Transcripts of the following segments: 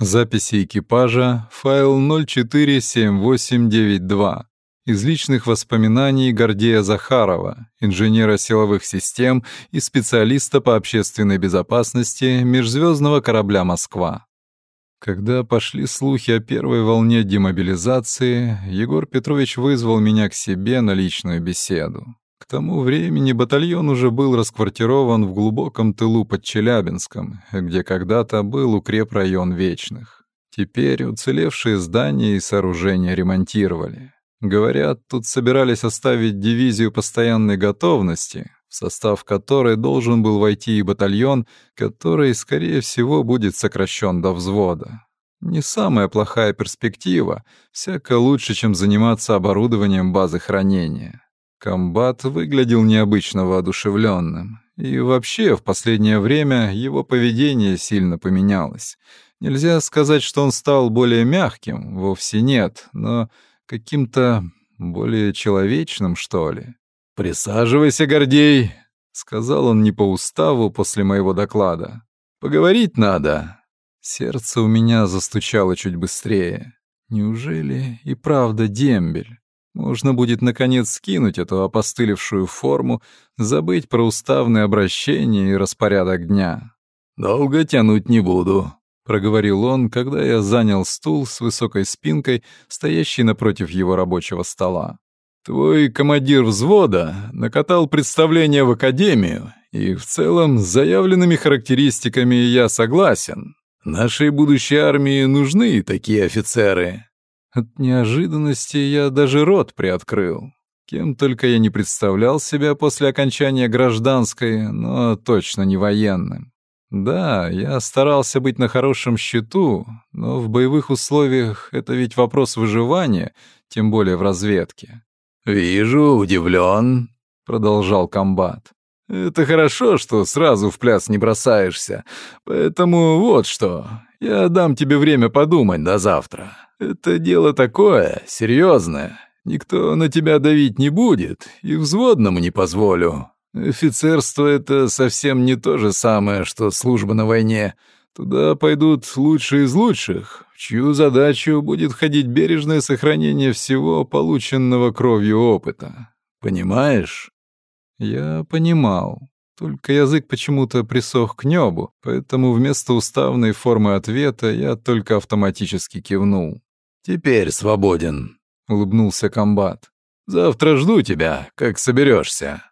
Записи экипажа, файл 047892. Из личных воспоминаний Гордея Захарова, инженера силовых систем и специалиста по общественной безопасности межзвездного корабля «Москва». Когда пошли слухи о первой волне демобилизации, Егор Петрович вызвал меня к себе на личную беседу. К тому времени батальон уже был расквартирован в глубоком тылу под Челябинском, где когда-то был укрепрайон Вечных. Теперь уцелевшие здания и сооружения ремонтировали. Говорят, тут собирались оставить дивизию постоянной готовности, в состав которой должен был войти и батальон, который, скорее всего, будет сокращен до взвода. Не самая плохая перспектива, всяко лучше, чем заниматься оборудованием базы хранения. Комбат выглядел необычно воодушевленным. И вообще, в последнее время его поведение сильно поменялось. Нельзя сказать, что он стал более мягким, вовсе нет, но каким-то более человечным, что ли. «Присаживайся, Гордей», — сказал он не по уставу после моего доклада. «Поговорить надо». Сердце у меня застучало чуть быстрее. Неужели и правда дембель? Можно будет, наконец, скинуть эту опостылевшую форму, забыть про уставные обращения и распорядок дня. «Долго тянуть не буду», — проговорил он, когда я занял стул с высокой спинкой, стоящий напротив его рабочего стола. «Твой командир взвода накатал представление в академию, и в целом с заявленными характеристиками я согласен. Нашей будущей армии нужны такие офицеры. От неожиданности я даже рот приоткрыл. Кем только я не представлял себя после окончания гражданской, но точно не военным. Да, я старался быть на хорошем счету, но в боевых условиях это ведь вопрос выживания, тем более в разведке. «Вижу, удивлен», — продолжал комбат. «Это хорошо, что сразу в пляс не бросаешься. Поэтому вот что, я дам тебе время подумать до завтра. Это дело такое, серьезное. Никто на тебя давить не будет, и взводному не позволю. Офицерство — это совсем не то же самое, что служба на войне. Туда пойдут лучшие из лучших, в чью задачу будет входить бережное сохранение всего полученного кровью опыта. Понимаешь? Я понимал. Только язык почему-то присох к небу, поэтому вместо уставной формы ответа я только автоматически кивнул. «Теперь свободен», — улыбнулся комбат. «Завтра жду тебя, как соберешься.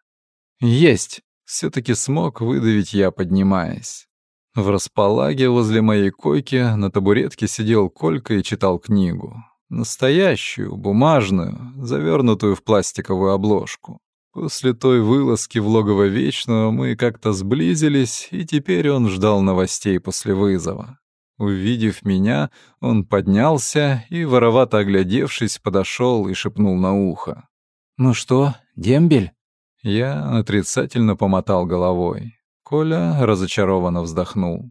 «Есть!» — все-таки смог выдавить я, поднимаясь. В располаге возле моей койки на табуретке сидел Колька и читал книгу. Настоящую, бумажную, завернутую в пластиковую обложку. После той вылазки в логово Вечного мы как-то сблизились, и теперь он ждал новостей после вызова. Увидев меня, он поднялся и, воровато оглядевшись, подошел и шепнул на ухо. «Ну что, дембель?» Я отрицательно помотал головой. Коля разочарованно вздохнул.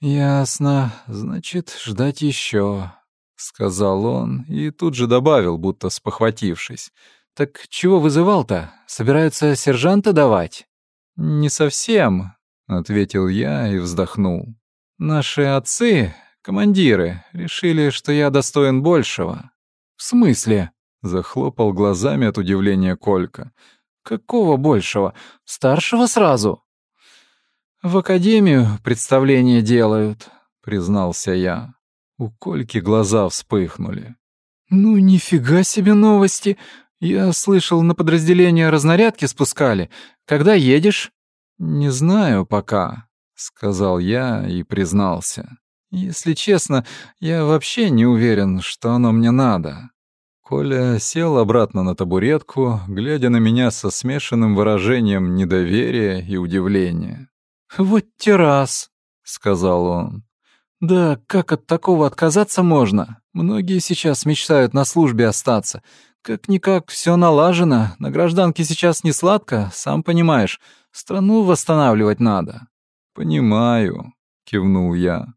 «Ясно. Значит, ждать еще», — сказал он и тут же добавил, будто спохватившись. «Так чего вызывал-то? Собираются сержанта давать?» «Не совсем», — ответил я и вздохнул. Наши отцы, командиры, решили, что я достоин большего. В смысле? Захлопал глазами от удивления Колька. Какого большего? Старшего сразу? В академию представления делают, признался я. У Кольки глаза вспыхнули. Ну нифига себе новости. Я слышал, на подразделение разнарядки спускали. Когда едешь? Не знаю пока, — сказал я и признался. «Если честно, я вообще не уверен, что оно мне надо». Коля сел обратно на табуретку, глядя на меня со смешанным выражением недоверия и удивления. «Вот террас», — сказал он. «Да как от такого отказаться можно? Многие сейчас мечтают на службе остаться. Как-никак все налажено, на гражданке сейчас не сладко, сам понимаешь. Страну восстанавливать надо». «Понимаю», — кивнул я.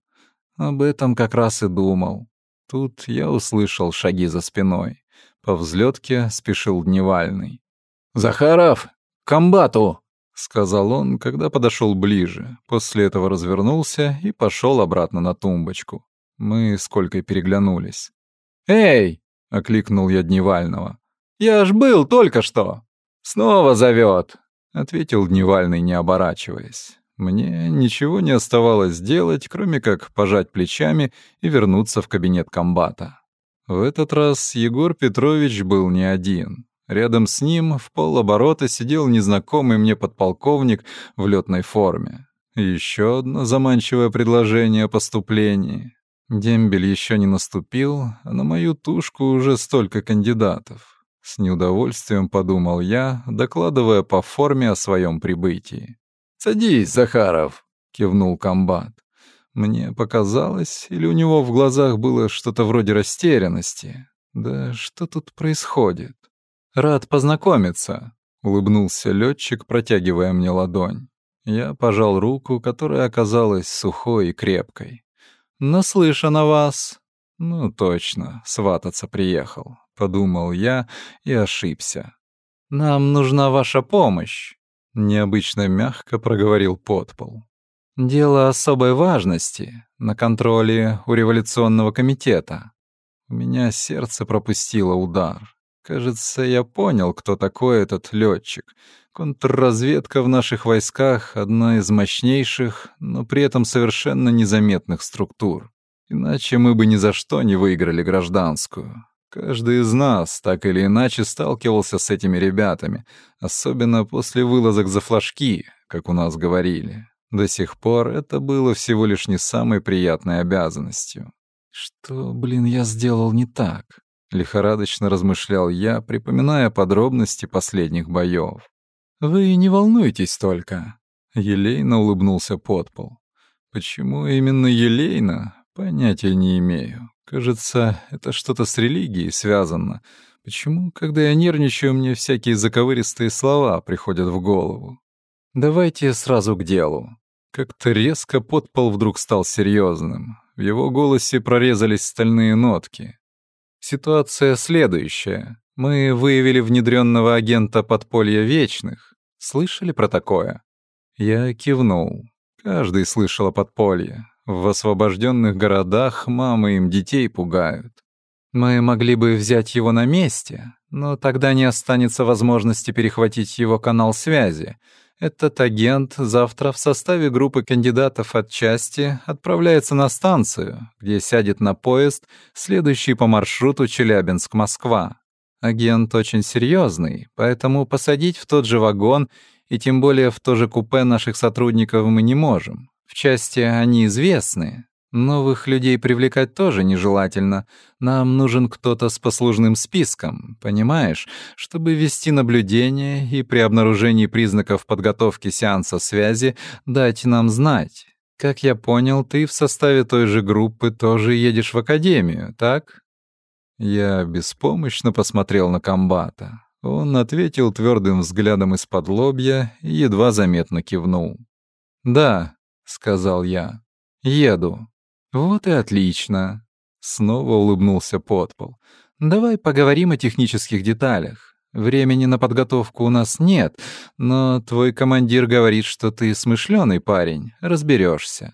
Об этом как раз и думал. Тут я услышал шаги за спиной. По взлетке спешил Дневальный. «Захаров, к комбату!» — сказал он, когда подошел ближе. После этого развернулся и пошел обратно на тумбочку. Мы с Колькой переглянулись. «Эй!» — окликнул я Дневального. «Я ж был только что!» «Снова зовет!» — ответил Дневальный, не оборачиваясь. Мне ничего не оставалось делать, кроме как пожать плечами и вернуться в кабинет комбата. В этот раз Егор Петрович был не один. Рядом с ним в полоборота сидел незнакомый мне подполковник в летной форме. Еще одно заманчивое предложение о поступлении. Дембель еще не наступил, а на мою тушку уже столько кандидатов. С неудовольствием подумал я, докладывая по форме о своем прибытии. «Садись, Захаров», — кивнул комбат. Мне показалось, или у него в глазах было что-то вроде растерянности. Да что тут происходит? Рад познакомиться, улыбнулся летчик, протягивая мне ладонь. Я пожал руку, которая оказалась сухой и крепкой. «Наслышан о вас». «Ну, точно, свататься приехал», — подумал я и ошибся. «Нам нужна ваша помощь», — необычно мягко проговорил подпол. Дело особой важности на контроле у революционного комитета. У меня сердце пропустило удар. Кажется, я понял, кто такой этот летчик. Контрразведка в наших войсках — одна из мощнейших, но при этом совершенно незаметных структур. Иначе мы бы ни за что не выиграли гражданскую. Каждый из нас так или иначе сталкивался с этими ребятами, особенно после вылазок за флажки, как у нас говорили. До сих пор это было всего лишь не самой приятной обязанностью. Что, блин, я сделал не так? Лихорадочно размышлял я, припоминая подробности последних боев. «Вы не волнуйтесь только», — елейно улыбнулся подпол. «Почему именно елейно? Понятия не имею. Кажется, это что-то с религией связано. Почему, когда я нервничаю, мне всякие заковыристые слова приходят в голову? Давайте сразу к делу. Как-то резко подпол вдруг стал серьезным. В его голосе прорезались стальные нотки. Ситуация следующая. Мы выявили внедренного агента подполья Вечных. Слышали про такое? Я кивнул. Каждый слышал о подполье. В освобожденных городах мамы им детей пугают. Мы могли бы взять его на месте, но тогда не останется возможности перехватить его канал связи — этот агент завтра в составе группы кандидатов от части отправляется на станцию, где сядет на поезд, следующий по маршруту Челябинск-Москва. Агент очень серьезный, поэтому посадить в тот же вагон и тем более в то же купе наших сотрудников мы не можем. В части они известны, Новых людей привлекать тоже нежелательно. Нам нужен кто-то с послужным списком, понимаешь, чтобы вести наблюдение и при обнаружении признаков подготовки сеанса связи дать нам знать. Как я понял, ты в составе той же группы тоже едешь в академию, так? Я беспомощно посмотрел на комбата. Он ответил твердым взглядом из-под лобья и едва заметно кивнул. «Да», — сказал я, — «еду». «Вот и отлично!» — снова улыбнулся подпол. «Давай поговорим о технических деталях. Времени на подготовку у нас нет, но твой командир говорит, что ты смышленый парень, разберешься.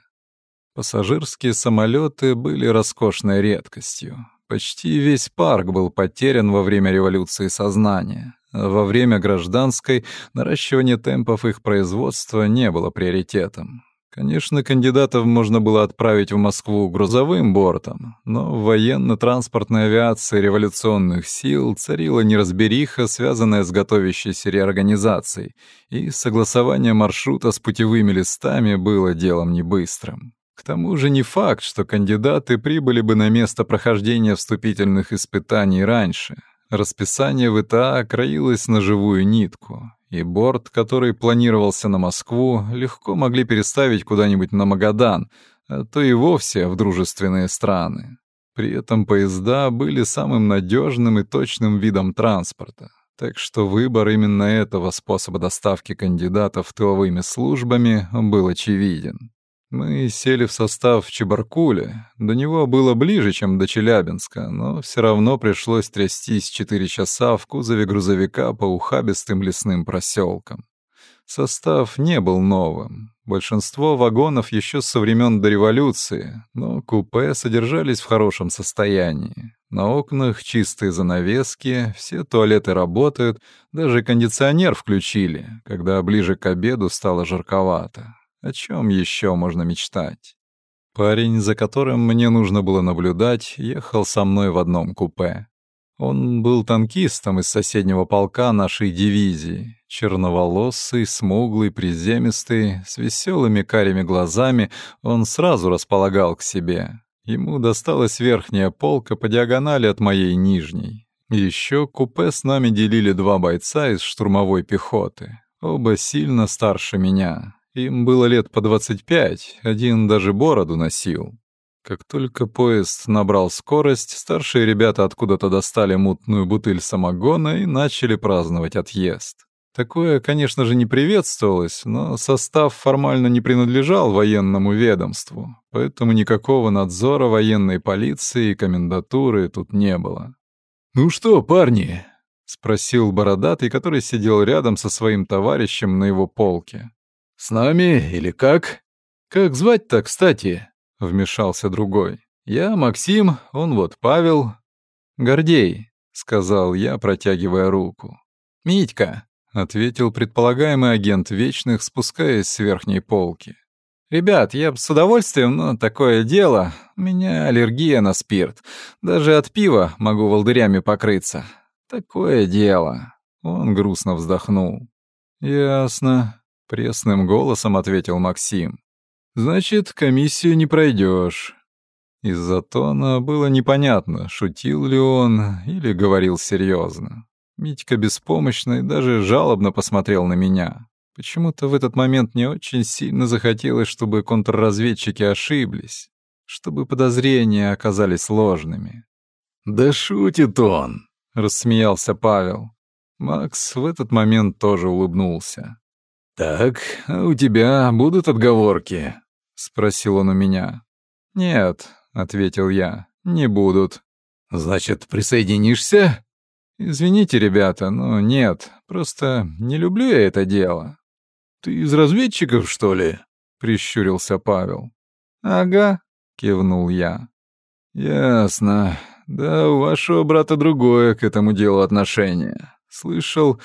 Пассажирские самолеты были роскошной редкостью. Почти весь парк был потерян во время революции сознания. Во время гражданской наращивание темпов их производства не было приоритетом. Конечно, кандидатов можно было отправить в Москву грузовым бортом, но в военно-транспортной авиации революционных сил царила неразбериха, связанная с готовящейся реорганизацией, и согласование маршрута с путевыми листами было делом небыстрым. К тому же не факт, что кандидаты прибыли бы на место прохождения вступительных испытаний раньше. Расписание ВТА краилось на живую нитку, и борт, который планировался на Москву, легко могли переставить куда-нибудь на Магадан, а то и вовсе в дружественные страны. При этом поезда были самым надежным и точным видом транспорта. Так что выбор именно этого способа доставки кандидатов тыловыми службами был очевиден. Мы сели в состав в Чебаркуле. До него было ближе, чем до Челябинска, но все равно пришлось трястись четыре часа в кузове грузовика по ухабистым лесным проселкам. Состав не был новым. Большинство вагонов еще со времен до революции, но купе содержались в хорошем состоянии. На окнах чистые занавески, все туалеты работают, даже кондиционер включили, когда ближе к обеду стало жарковато. О чем еще можно мечтать? Парень, за которым мне нужно было наблюдать, ехал со мной в одном купе. Он был танкистом из соседнего полка нашей дивизии. Черноволосый, смуглый, приземистый, с веселыми карими глазами, он сразу располагал к себе. Ему досталась верхняя полка по диагонали от моей нижней. Еще купе с нами делили два бойца из штурмовой пехоты. Оба сильно старше меня. Им было лет по двадцать пять, один даже бороду носил. Как только поезд набрал скорость, старшие ребята откуда-то достали мутную бутыль самогона и начали праздновать отъезд. Такое, конечно же, не приветствовалось, но состав формально не принадлежал военному ведомству, поэтому никакого надзора военной полиции и комендатуры тут не было. «Ну что, парни?» — спросил бородатый, который сидел рядом со своим товарищем на его полке. «С нами или как? Как звать-то, кстати?» — вмешался другой. «Я Максим, он вот Павел». «Гордей», — сказал я, протягивая руку. «Митька», — ответил предполагаемый агент Вечных, спускаясь с верхней полки. «Ребят, я с удовольствием, но такое дело. У меня аллергия на спирт. Даже от пива могу волдырями покрыться. Такое дело». Он грустно вздохнул. «Ясно», — пресным голосом ответил Максим. Значит, комиссию не пройдешь. Из-за тона было непонятно, шутил ли он или говорил серьезно. Митька беспомощно и даже жалобно посмотрел на меня. Почему-то в этот момент мне очень сильно захотелось, чтобы контрразведчики ошиблись, чтобы подозрения оказались ложными. «Да шутит он!» — рассмеялся Павел. Макс в этот момент тоже улыбнулся. «Так, а у тебя будут отговорки?» — спросил он у меня. «Нет», — ответил я, — «не будут». «Значит, присоединишься?» «Извините, ребята, но нет, просто не люблю я это дело». «Ты из разведчиков, что ли?» — прищурился Павел. «Ага», — кивнул я. «Ясно. Да у вашего брата другое к этому делу отношение. Слышал,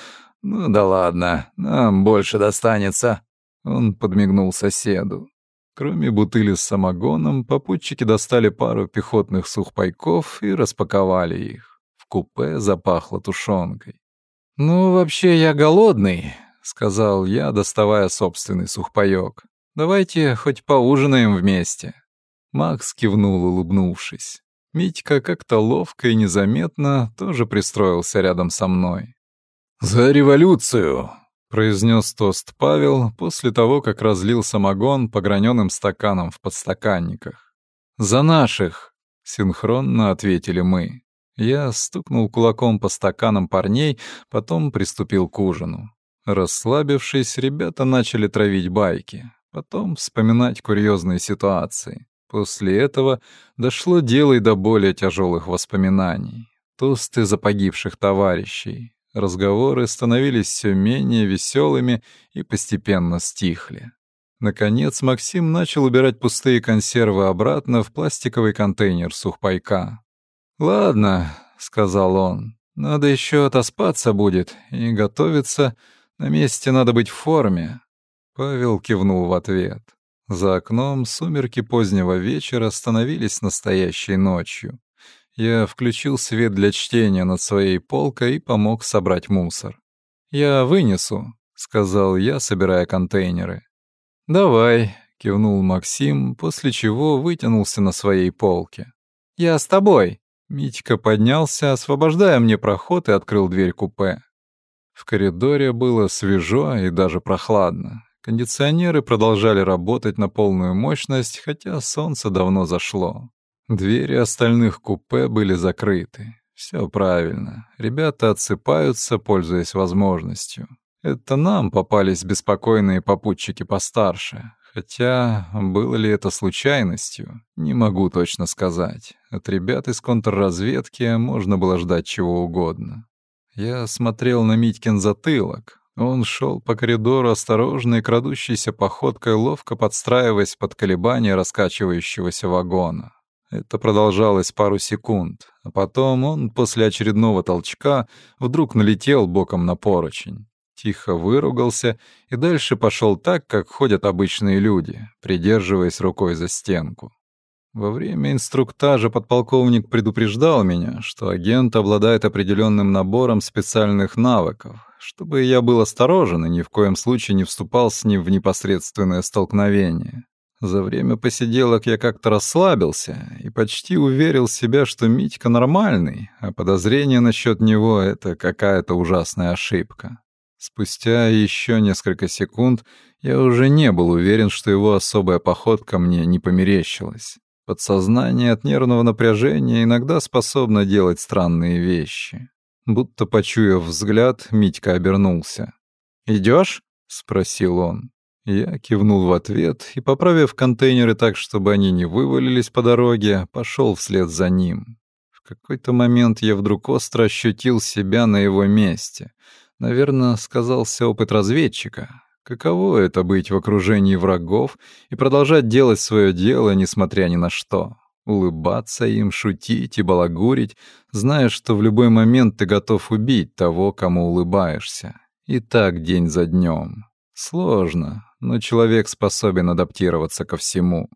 «Ну да ладно, нам больше достанется». Он подмигнул соседу. Кроме бутыли с самогоном, попутчики достали пару пехотных сухпайков и распаковали их. В купе запахло тушенкой. «Ну, вообще, я голодный», — сказал я, доставая собственный сухпайок. «Давайте хоть поужинаем вместе». Макс кивнул, улыбнувшись. Митька как-то ловко и незаметно тоже пристроился рядом со мной. «За революцию!» — произнес тост Павел после того, как разлил самогон по граненым стаканам в подстаканниках. «За наших!» — синхронно ответили мы. Я стукнул кулаком по стаканам парней, потом приступил к ужину. Расслабившись, ребята начали травить байки, потом вспоминать курьезные ситуации. После этого дошло дело и до более тяжелых воспоминаний. Тосты за погибших товарищей, Разговоры становились все менее веселыми и постепенно стихли. Наконец Максим начал убирать пустые консервы обратно в пластиковый контейнер сухпайка. «Ладно», — сказал он, — «надо еще отоспаться будет и готовиться. На месте надо быть в форме». Павел кивнул в ответ. За окном сумерки позднего вечера становились настоящей ночью. Я включил свет для чтения над своей полкой и помог собрать мусор. «Я вынесу», — сказал я, собирая контейнеры. «Давай», — кивнул Максим, после чего вытянулся на своей полке. «Я с тобой». Митька поднялся, освобождая мне проход и открыл дверь купе. В коридоре было свежо и даже прохладно. Кондиционеры продолжали работать на полную мощность, хотя солнце давно зашло. Двери остальных купе были закрыты. Все правильно. Ребята отсыпаются, пользуясь возможностью. Это нам попались беспокойные попутчики постарше. Хотя, было ли это случайностью, не могу точно сказать. От ребят из контрразведки можно было ждать чего угодно. Я смотрел на Митькин затылок. Он шел по коридору осторожной, крадущейся походкой, ловко подстраиваясь под колебания раскачивающегося вагона. Это продолжалось пару секунд, а потом он после очередного толчка вдруг налетел боком на поручень. Тихо выругался и дальше пошел так, как ходят обычные люди, придерживаясь рукой за стенку. Во время инструктажа подполковник предупреждал меня, что агент обладает определенным набором специальных навыков, чтобы я был осторожен и ни в коем случае не вступал с ним в непосредственное столкновение. За время посиделок я как-то расслабился и почти уверил себя, что Митька нормальный, а подозрение насчет него — это какая-то ужасная ошибка. Спустя еще несколько секунд я уже не был уверен, что его особая походка мне не померещилась. Подсознание от нервного напряжения иногда способно делать странные вещи. Будто почуяв взгляд, Митька обернулся. «Идёшь?» — спросил он. Я кивнул в ответ и, поправив контейнеры так, чтобы они не вывалились по дороге, пошел вслед за ним. В какой-то момент я вдруг остро ощутил себя на его месте. Наверное, сказался опыт разведчика. Каково это быть в окружении врагов и продолжать делать свое дело, несмотря ни на что? улыбаться им, шутить и балагурить, зная, что в любой момент ты готов убить того, кому улыбаешься. И так день за днем. Сложно, но человек способен адаптироваться ко всему.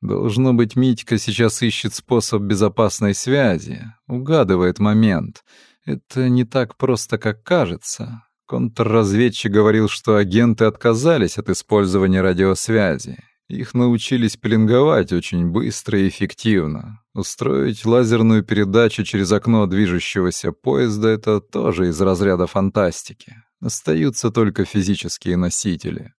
Должно быть, Митька сейчас ищет способ безопасной связи, угадывает момент. Это не так просто, как кажется. Контрразведчик говорил, что агенты отказались от использования радиосвязи их научились пеленговать очень быстро и эффективно. Устроить лазерную передачу через окно движущегося поезда — это тоже из разряда фантастики. Остаются только физические носители.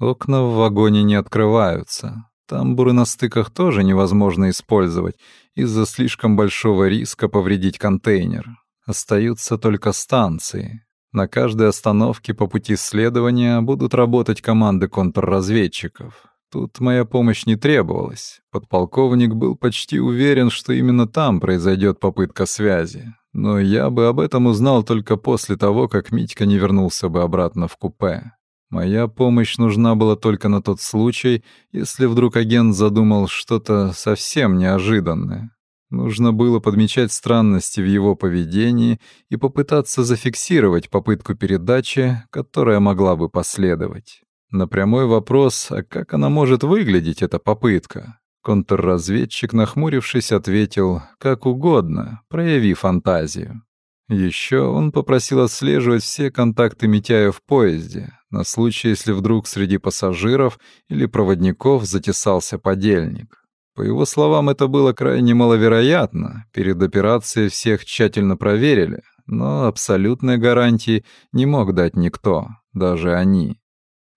Окна в вагоне не открываются. Тамбуры на стыках тоже невозможно использовать из-за слишком большого риска повредить контейнер. Остаются только станции. На каждой остановке по пути следования будут работать команды контрразведчиков. Тут моя помощь не требовалась. Подполковник был почти уверен, что именно там произойдет попытка связи. Но я бы об этом узнал только после того, как Митька не вернулся бы обратно в купе. Моя помощь нужна была только на тот случай, если вдруг агент задумал что-то совсем неожиданное. Нужно было подмечать странности в его поведении и попытаться зафиксировать попытку передачи, которая могла бы последовать. На прямой вопрос, а как она может выглядеть, эта попытка, контрразведчик, нахмурившись, ответил «как угодно, прояви фантазию». Еще он попросил отслеживать все контакты Митяя в поезде, на случай, если вдруг среди пассажиров или проводников затесался подельник. По его словам, это было крайне маловероятно. Перед операцией всех тщательно проверили, но абсолютной гарантии не мог дать никто, даже они.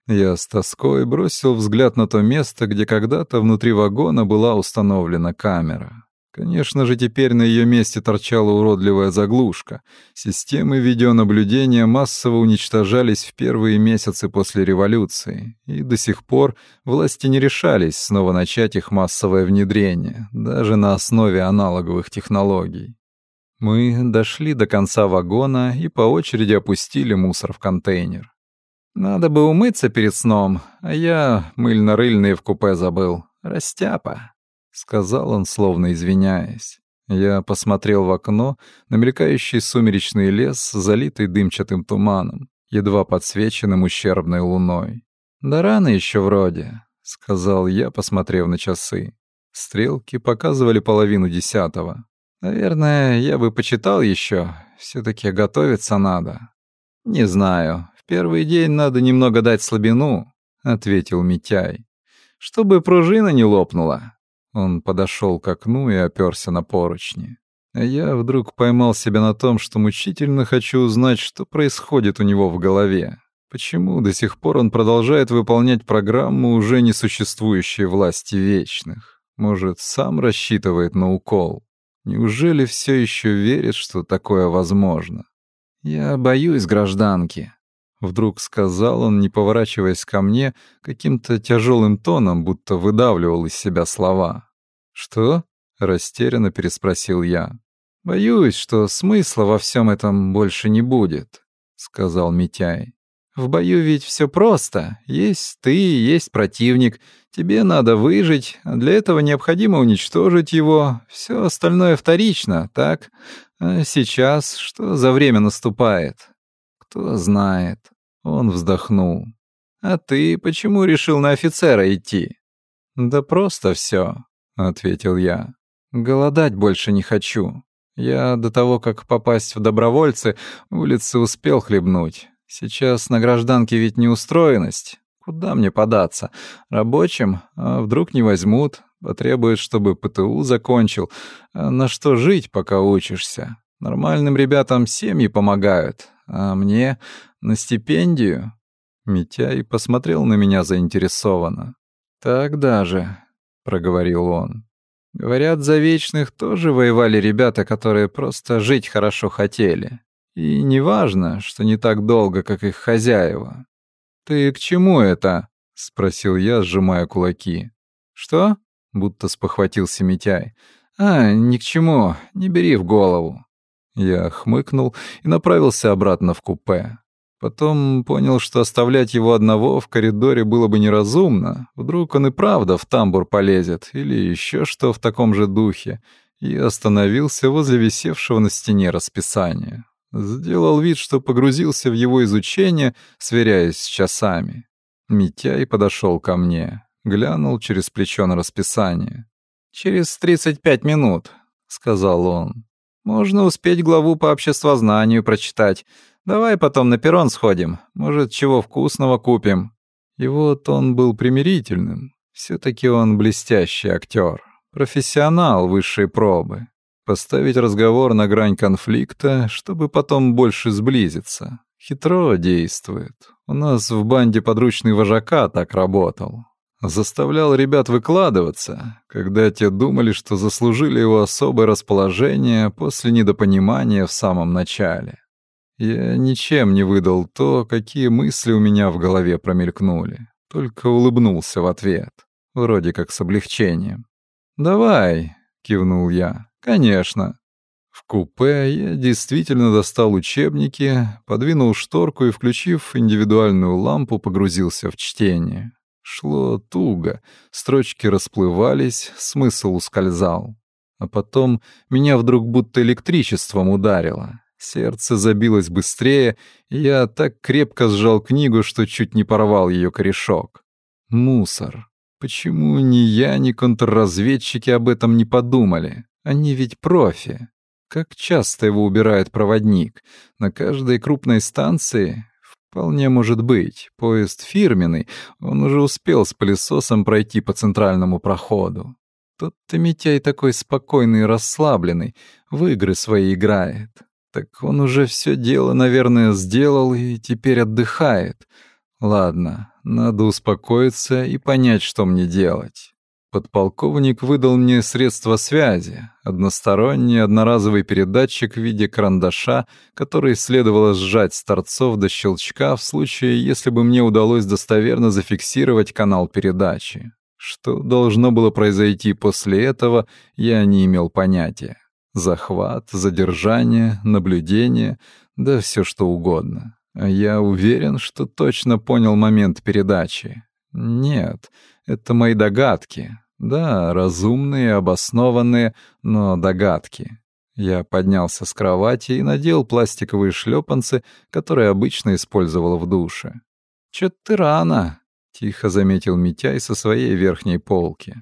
Я с тоской бросил взгляд на то место, где когда-то внутри вагона была установлена камера. Конечно же, теперь на ее месте торчала уродливая заглушка. Системы видеонаблюдения массово уничтожались в первые месяцы после революции, и до сих пор власти не решались снова начать их массовое внедрение, даже на основе аналоговых технологий. Мы дошли до конца вагона и по очереди опустили мусор в контейнер. Надо бы умыться перед сном, а я мыльно-рыльные в купе забыл. Растяпа, — сказал он, словно извиняясь. Я посмотрел в окно на мелькающий сумеречный лес, залитый дымчатым туманом, едва подсвеченным ущербной луной. «Да рано еще вроде», — сказал я, посмотрев на часы. Стрелки показывали половину десятого. «Наверное, я бы почитал еще. Все-таки готовиться надо». «Не знаю первый день надо немного дать слабину», — ответил Митяй. «Чтобы пружина не лопнула». Он подошел к окну и оперся на поручни. Я вдруг поймал себя на том, что мучительно хочу узнать, что происходит у него в голове. Почему до сих пор он продолжает выполнять программу уже несуществующей власти вечных? Может, сам рассчитывает на укол? Неужели все еще верит, что такое возможно? Я боюсь гражданки, Вдруг сказал он, не поворачиваясь ко мне, каким-то тяжелым тоном, будто выдавливал из себя слова. «Что?» — растерянно переспросил я. «Боюсь, что смысла во всем этом больше не будет», — сказал Митяй. В бою ведь все просто. Есть ты, есть противник. Тебе надо выжить, а для этого необходимо уничтожить его. Все остальное вторично, так? А сейчас что за время наступает? Кто знает. Он вздохнул. А ты почему решил на офицера идти? Да просто все, ответил я. Голодать больше не хочу. Я до того, как попасть в добровольцы, улицы успел хлебнуть. Сейчас на гражданке ведь неустроенность. Куда мне податься? Рабочим? А вдруг не возьмут? Потребуют, чтобы ПТУ закончил. А на что жить, пока учишься? Нормальным ребятам семьи помогают. А мне на стипендию? Митяй посмотрел на меня заинтересованно. «Так даже», — проговорил он. «Говорят, за вечных тоже воевали ребята, которые просто жить хорошо хотели. И не важно, что не так долго, как их хозяева. «Ты к чему это?» — спросил я, сжимая кулаки. «Что?» — будто спохватился Митяй. «А, ни к чему, не бери в голову». Я хмыкнул и направился обратно в купе. Потом понял, что оставлять его одного в коридоре было бы неразумно. Вдруг он и правда в тамбур полезет или еще что в таком же духе. И остановился возле висевшего на стене расписания. Сделал вид, что погрузился в его изучение, сверяясь с часами. Митяй подошел ко мне, глянул через плечо на расписание. «Через тридцать пять минут», — сказал он. «Можно успеть главу по обществознанию прочитать. Давай потом на перрон сходим, может, чего вкусного купим». И вот он был примирительным. все таки он блестящий актер, профессионал высшей пробы. Поставить разговор на грань конфликта, чтобы потом больше сблизиться. Хитро действует. У нас в банде подручный вожака так работал. Заставлял ребят выкладываться, когда те думали, что заслужили его особое расположение после недопонимания в самом начале. Я ничем не выдал то, какие мысли у меня в голове промелькнули. Только улыбнулся в ответ, вроде как с облегчением. «Давай», — кивнул я, «Конечно». В купе я действительно достал учебники, подвинул шторку и, включив индивидуальную лампу, погрузился в чтение. Шло туго, строчки расплывались, смысл ускользал. А потом меня вдруг будто электричеством ударило. Сердце забилось быстрее, и я так крепко сжал книгу, что чуть не порвал ее корешок. Мусор. Почему ни я, ни контрразведчики об этом не подумали? Они ведь профи. Как часто его убирает проводник? На каждой крупной станции? Вполне может быть. Поезд фирменный, он уже успел с пылесосом пройти по центральному проходу. Тот-то Митяй такой спокойный и расслабленный, в игры свои играет. Так он уже все дело, наверное, сделал и теперь отдыхает. Ладно, надо успокоиться и понять, что мне делать. Подполковник выдал мне средства связи, односторонний одноразовый передатчик в виде карандаша, который следовало сжать с торцов до щелчка в случае, если бы мне удалось достоверно зафиксировать канал передачи. Что должно было произойти после этого, я не имел понятия. Захват, задержание, наблюдение, да все что угодно. Я уверен, что точно понял момент передачи. Нет, это мои догадки, да, разумные, обоснованные, но догадки. Я поднялся с кровати и надел пластиковые шлепанцы, которые обычно использовал в душе. «Чё ты рано?» — тихо заметил Митяй со своей верхней полки.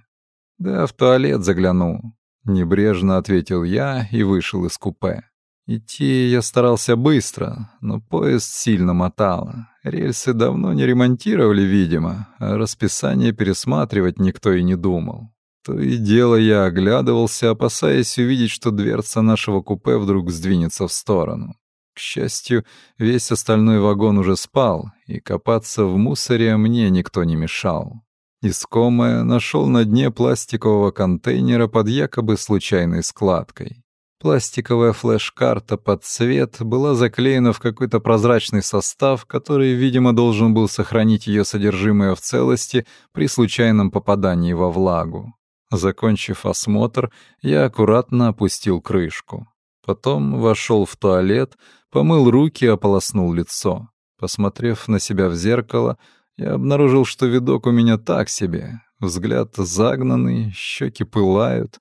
«Да, в туалет загляну», — небрежно ответил я и вышел из купе. Идти я старался быстро, но поезд сильно мотало. Рельсы давно не ремонтировали, видимо, а расписание пересматривать никто и не думал. То и дело я оглядывался, опасаясь увидеть, что дверца нашего купе вдруг сдвинется в сторону. К счастью, весь остальной вагон уже спал, и копаться в мусоре мне никто не мешал. Искомое нашел на дне пластикового контейнера под якобы случайной складкой. Пластиковая флеш-карта под цвет была заклеена в какой-то прозрачный состав, который, видимо, должен был сохранить ее содержимое в целости при случайном попадании во влагу. Закончив осмотр, я аккуратно опустил крышку. Потом вошел в туалет, помыл руки и ополоснул лицо. Посмотрев на себя в зеркало, я обнаружил, что видок у меня так себе. Взгляд загнанный, щеки пылают.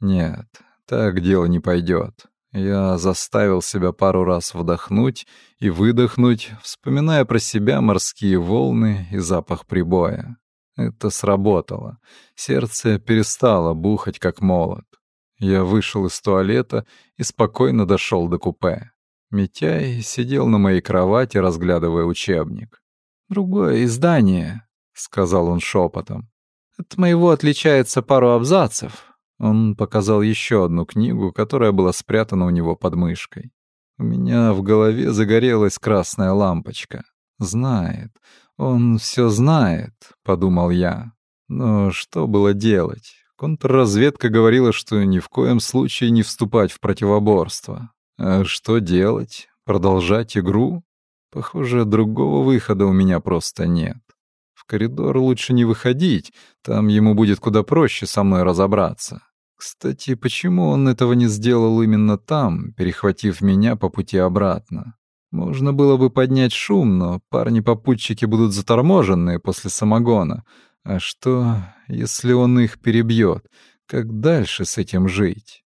Нет, так дело не пойдет. Я заставил себя пару раз вдохнуть и выдохнуть, вспоминая про себя морские волны и запах прибоя. Это сработало. Сердце перестало бухать, как молот. Я вышел из туалета и спокойно дошел до купе. Митяй сидел на моей кровати, разглядывая учебник. «Другое издание», — сказал он шепотом. «От моего отличается пару абзацев, он показал еще одну книгу, которая была спрятана у него под мышкой. У меня в голове загорелась красная лампочка. Знает. Он все знает, подумал я. Но что было делать? Контрразведка говорила, что ни в коем случае не вступать в противоборство. А что делать? Продолжать игру? Похоже, другого выхода у меня просто нет. В коридор лучше не выходить, там ему будет куда проще со мной разобраться. Кстати, почему он этого не сделал именно там, перехватив меня по пути обратно? Можно было бы поднять шум, но парни-попутчики будут заторможенные после самогона. А что, если он их перебьет? Как дальше с этим жить?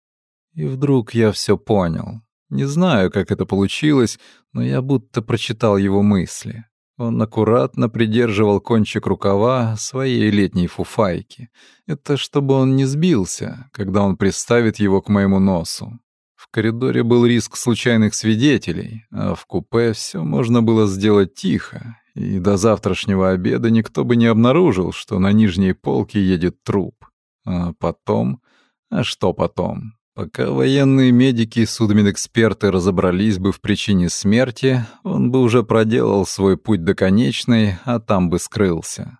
И вдруг я все понял. Не знаю, как это получилось, но я будто прочитал его мысли. Он аккуратно придерживал кончик рукава своей летней фуфайки. Это чтобы он не сбился, когда он приставит его к моему носу. В коридоре был риск случайных свидетелей, а в купе все можно было сделать тихо, и до завтрашнего обеда никто бы не обнаружил, что на нижней полке едет труп. А потом... А что потом? Пока военные медики и судмедэксперты разобрались бы в причине смерти, он бы уже проделал свой путь до конечной, а там бы скрылся.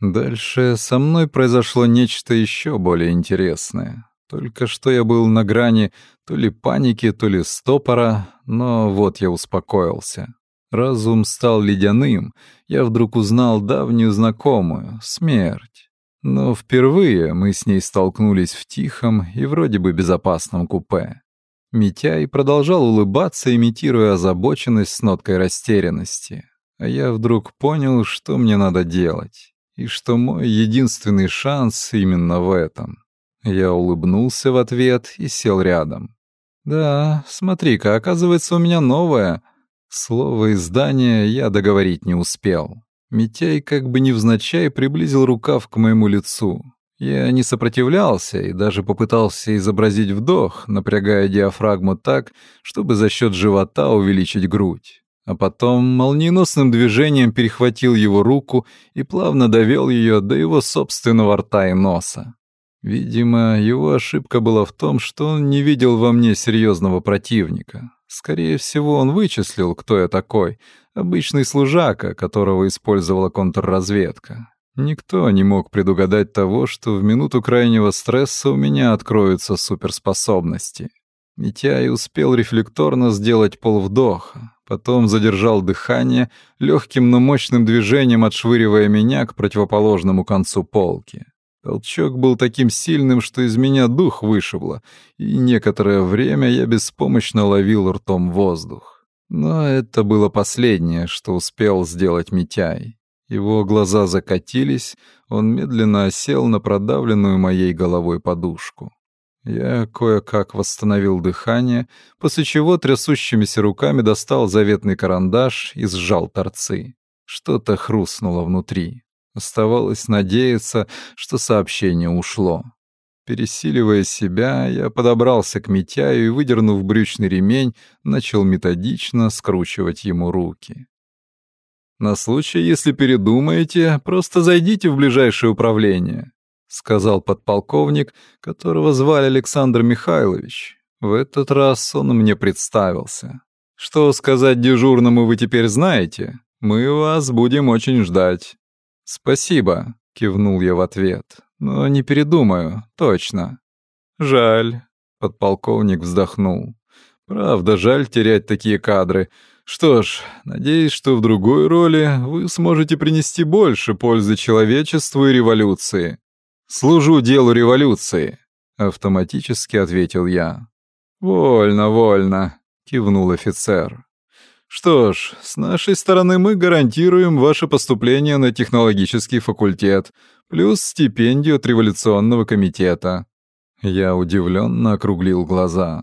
Дальше со мной произошло нечто еще более интересное. Только что я был на грани то ли паники, то ли стопора, но вот я успокоился. Разум стал ледяным, я вдруг узнал давнюю знакомую — смерть. Но впервые мы с ней столкнулись в тихом и вроде бы безопасном купе. Митяй продолжал улыбаться, имитируя озабоченность с ноткой растерянности. А я вдруг понял, что мне надо делать, и что мой единственный шанс именно в этом. Я улыбнулся в ответ и сел рядом. «Да, смотри-ка, оказывается, у меня новое». Слово издания я договорить не успел. Митяй как бы невзначай приблизил рукав к моему лицу. Я не сопротивлялся и даже попытался изобразить вдох, напрягая диафрагму так, чтобы за счет живота увеличить грудь. А потом молниеносным движением перехватил его руку и плавно довел ее до его собственного рта и носа. Видимо, его ошибка была в том, что он не видел во мне серьезного противника. Скорее всего, он вычислил, кто я такой, Обычный служака, которого использовала контрразведка. Никто не мог предугадать того, что в минуту крайнего стресса у меня откроются суперспособности. Митяй успел рефлекторно сделать полвдоха, потом задержал дыхание, легким, но мощным движением отшвыривая меня к противоположному концу полки. Толчок был таким сильным, что из меня дух вышибло, и некоторое время я беспомощно ловил ртом воздух. Но это было последнее, что успел сделать Митяй. Его глаза закатились, он медленно осел на продавленную моей головой подушку. Я кое-как восстановил дыхание, после чего трясущимися руками достал заветный карандаш и сжал торцы. Что-то хрустнуло внутри. Оставалось надеяться, что сообщение ушло. Пересиливая себя, я подобрался к Митяю и, выдернув брючный ремень, начал методично скручивать ему руки. «На случай, если передумаете, просто зайдите в ближайшее управление», — сказал подполковник, которого звали Александр Михайлович. В этот раз он мне представился. «Что сказать дежурному вы теперь знаете? Мы вас будем очень ждать». «Спасибо», — кивнул я в ответ. Но не передумаю, точно. Жаль, подполковник вздохнул. Правда, жаль терять такие кадры. Что ж, надеюсь, что в другой роли вы сможете принести больше пользы человечеству и революции. Служу делу революции, автоматически ответил я. Вольно, вольно, кивнул офицер. Что ж, с нашей стороны мы гарантируем ваше поступление на технологический факультет, плюс стипендию от революционного комитета. Я удивленно округлил глаза.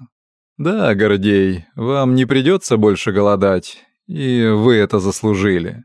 Да, Гордей, вам не придется больше голодать, и вы это заслужили.